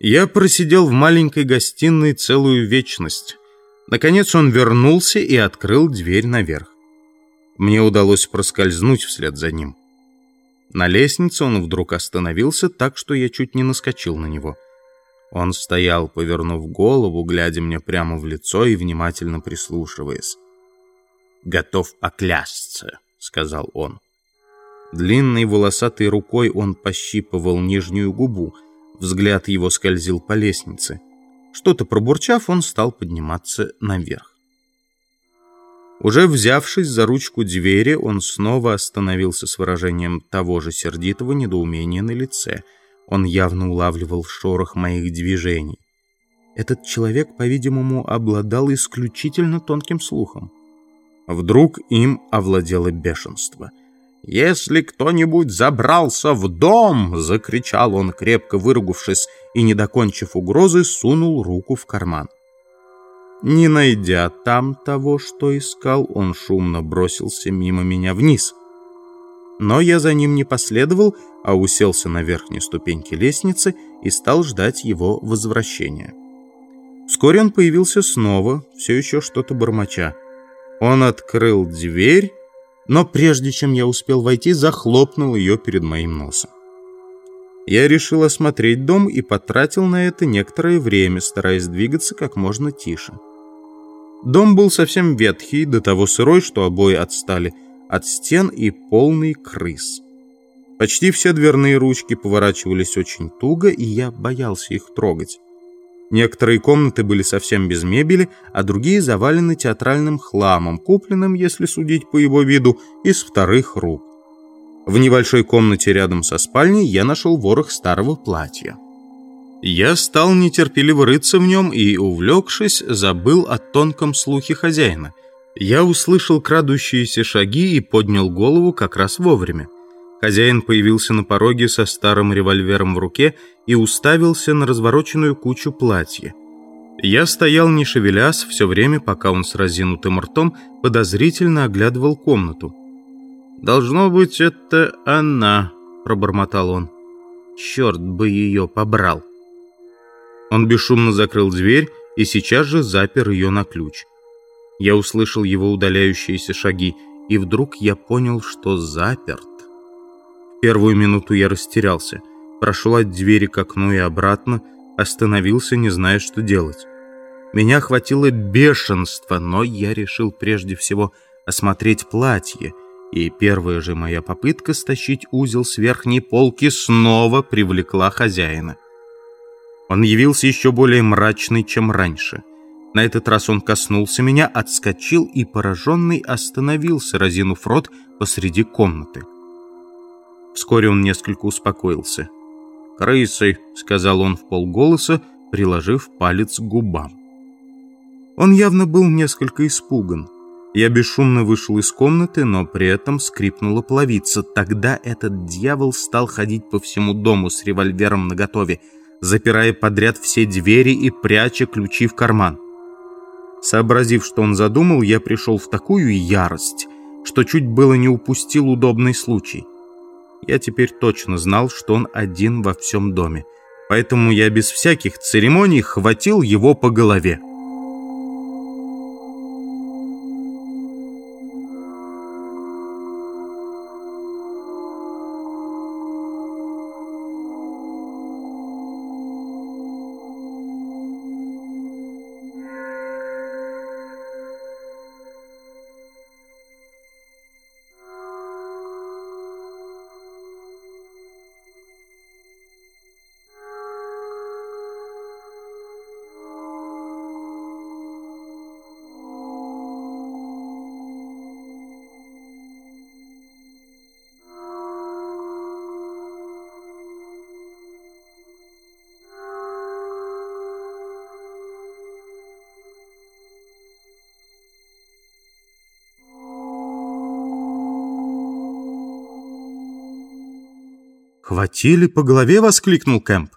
Я просидел в маленькой гостиной целую вечность. Наконец он вернулся и открыл дверь наверх. Мне удалось проскользнуть вслед за ним. На лестнице он вдруг остановился так, что я чуть не наскочил на него. Он стоял, повернув голову, глядя мне прямо в лицо и внимательно прислушиваясь. «Готов поклясться», — сказал он. Длинной волосатой рукой он пощипывал нижнюю губу. Взгляд его скользил по лестнице. Что-то пробурчав, он стал подниматься наверх. Уже взявшись за ручку двери, он снова остановился с выражением того же сердитого недоумения на лице. Он явно улавливал шорох моих движений. Этот человек, по-видимому, обладал исключительно тонким слухом. Вдруг им овладело бешенство. «Если кто-нибудь забрался в дом!» — закричал он, крепко выругавшись, и, не докончив угрозы, сунул руку в карман. Не найдя там того, что искал, он шумно бросился мимо меня вниз. Но я за ним не последовал, а уселся на верхней ступеньке лестницы и стал ждать его возвращения. Вскоре он появился снова, все еще что-то бормоча. Он открыл дверь, но прежде чем я успел войти, захлопнул ее перед моим носом. Я решил осмотреть дом и потратил на это некоторое время, стараясь двигаться как можно тише. Дом был совсем ветхий, до того сырой, что обои отстали от стен и полный крыс. Почти все дверные ручки поворачивались очень туго, и я боялся их трогать. Некоторые комнаты были совсем без мебели, а другие завалены театральным хламом, купленным, если судить по его виду, из вторых рук. В небольшой комнате рядом со спальней я нашел ворох старого платья. Я стал нетерпеливо рыться в нем и, увлекшись, забыл о тонком слухе хозяина. Я услышал крадущиеся шаги и поднял голову как раз вовремя. Хозяин появился на пороге со старым револьвером в руке и уставился на развороченную кучу платья. Я стоял не шевелясь все время, пока он с разинутым ртом подозрительно оглядывал комнату. «Должно быть, это она», — пробормотал он. «Черт бы ее побрал!» Он бесшумно закрыл дверь и сейчас же запер ее на ключ. Я услышал его удаляющиеся шаги, и вдруг я понял, что заперт. Первую минуту я растерялся, прошел от двери к окну и обратно, остановился, не зная, что делать. Меня охватило бешенство, но я решил прежде всего осмотреть платье, и первая же моя попытка стащить узел с верхней полки снова привлекла хозяина. Он явился еще более мрачный, чем раньше. На этот раз он коснулся меня, отскочил и, пораженный, остановился, разинув рот посреди комнаты. Вскоре он несколько успокоился. «Крысы», — сказал он в полголоса, приложив палец к губам. Он явно был несколько испуган. Я бесшумно вышел из комнаты, но при этом скрипнула половица. Тогда этот дьявол стал ходить по всему дому с револьвером наготове — запирая подряд все двери и пряча ключи в карман. Сообразив, что он задумал, я пришел в такую ярость, что чуть было не упустил удобный случай. Я теперь точно знал, что он один во всем доме, поэтому я без всяких церемоний хватил его по голове. «Хватили по голове?» — воскликнул Кэмп.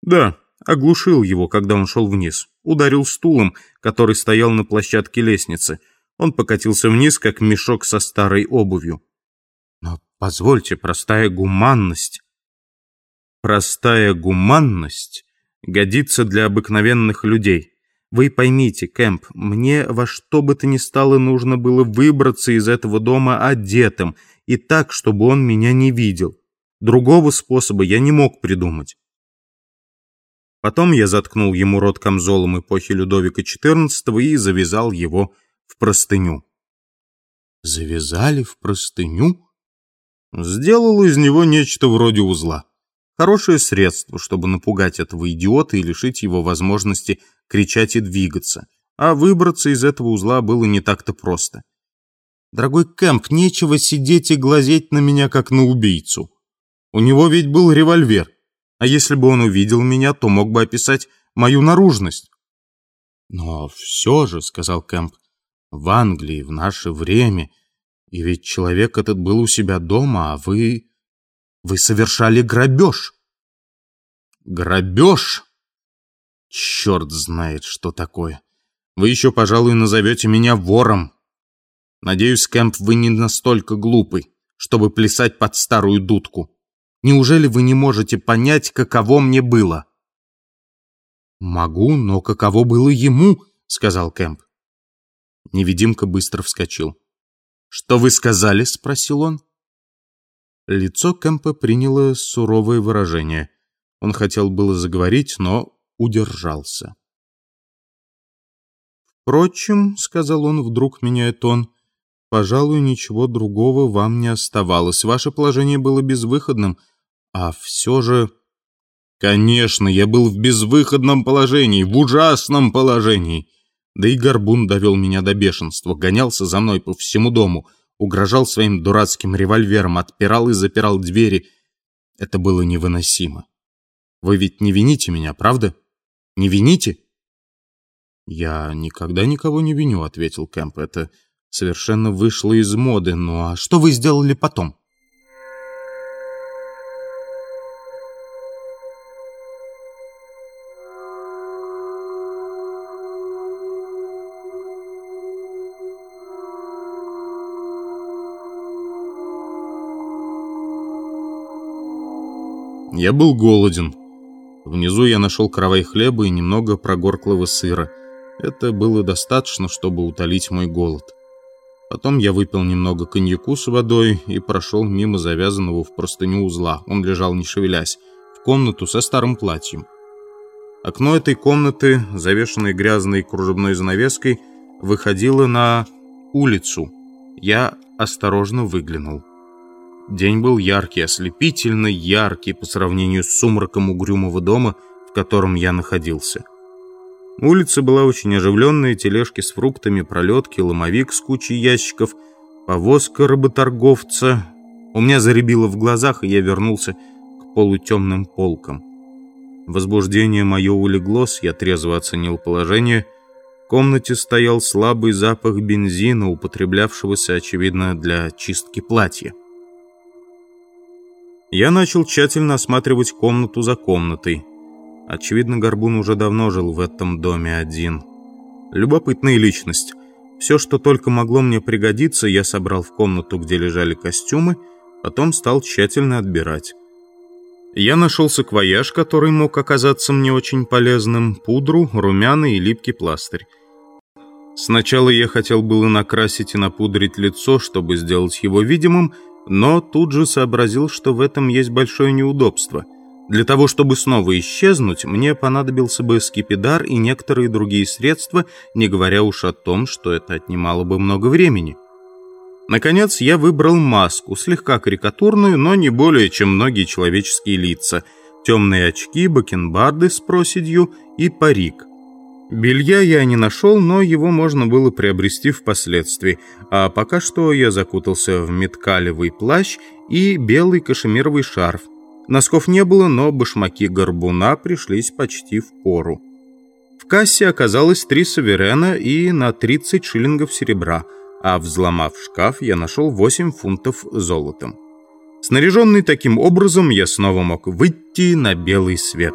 «Да, оглушил его, когда он шел вниз. Ударил стулом, который стоял на площадке лестницы. Он покатился вниз, как мешок со старой обувью. Но позвольте, простая гуманность...» «Простая гуманность годится для обыкновенных людей. Вы поймите, Кэмп, мне во что бы то ни стало нужно было выбраться из этого дома одетым и так, чтобы он меня не видел. Другого способа я не мог придумать. Потом я заткнул ему рот камзолом эпохи Людовика XIV и завязал его в простыню. Завязали в простыню? Сделал из него нечто вроде узла. Хорошее средство, чтобы напугать этого идиота и лишить его возможности кричать и двигаться. А выбраться из этого узла было не так-то просто. Дорогой Кэмп, нечего сидеть и глазеть на меня, как на убийцу. У него ведь был револьвер. А если бы он увидел меня, то мог бы описать мою наружность. Но все же, — сказал Кэмп, — в Англии, в наше время, и ведь человек этот был у себя дома, а вы... Вы совершали грабеж. Грабеж? Черт знает, что такое. Вы еще, пожалуй, назовете меня вором. Надеюсь, Кэмп, вы не настолько глупый, чтобы плясать под старую дудку. Неужели вы не можете понять, каково мне было? Могу, но каково было ему, сказал Кэмп. Невидимка быстро вскочил. «Что вы сказали?» — спросил он. Лицо Кэмпа приняло суровое выражение. Он хотел было заговорить, но удержался. «Впрочем», — сказал он, вдруг меняя тон, — «пожалуй, ничего другого вам не оставалось. Ваше положение было безвыходным, а все же...» «Конечно, я был в безвыходном положении, в ужасном положении!» Да и Горбун довел меня до бешенства, гонялся за мной по всему дому — угрожал своим дурацким револьвером, отпирал и запирал двери. Это было невыносимо. Вы ведь не вините меня, правда? Не вините? Я никогда никого не виню, ответил Кэмп. Это совершенно вышло из моды. Ну а что вы сделали потом? Я был голоден. Внизу я нашел каравай хлеба и немного прогорклого сыра. Это было достаточно, чтобы утолить мой голод. Потом я выпил немного коньяку с водой и прошел мимо завязанного в простыню узла. Он лежал не шевелясь, в комнату со старым платьем. Окно этой комнаты, завешенной грязной кружевной занавеской, выходило на улицу. Я осторожно выглянул. День был яркий, ослепительно яркий по сравнению с сумраком угрюмого дома, в котором я находился. Улица была очень оживленная, тележки с фруктами, пролетки, ломовик с кучей ящиков, повозка работорговца. У меня заребило в глазах, и я вернулся к полутемным полкам. Возбуждение мое улеглось, я трезво оценил положение. В комнате стоял слабый запах бензина, употреблявшегося, очевидно, для чистки платья. Я начал тщательно осматривать комнату за комнатой. Очевидно, Горбун уже давно жил в этом доме один. Любопытная личность. Все, что только могло мне пригодиться, я собрал в комнату, где лежали костюмы, потом стал тщательно отбирать. Я нашел саквояж, который мог оказаться мне очень полезным, пудру, румяна и липкий пластырь. Сначала я хотел было накрасить и напудрить лицо, чтобы сделать его видимым, но тут же сообразил, что в этом есть большое неудобство. Для того, чтобы снова исчезнуть, мне понадобился бы скипидар и некоторые другие средства, не говоря уж о том, что это отнимало бы много времени. Наконец, я выбрал маску, слегка карикатурную, но не более, чем многие человеческие лица. Темные очки, бакенбарды с проседью и парик – Белья я не нашел, но его можно было приобрести впоследствии, а пока что я закутался в меткалевый плащ и белый кашемировый шарф. Носков не было, но башмаки горбуна пришлись почти в пору. В кассе оказалось три суверена и на 30 шиллингов серебра, а взломав шкаф, я нашел 8 фунтов золотом. Снаряженный таким образом, я снова мог выйти на белый свет.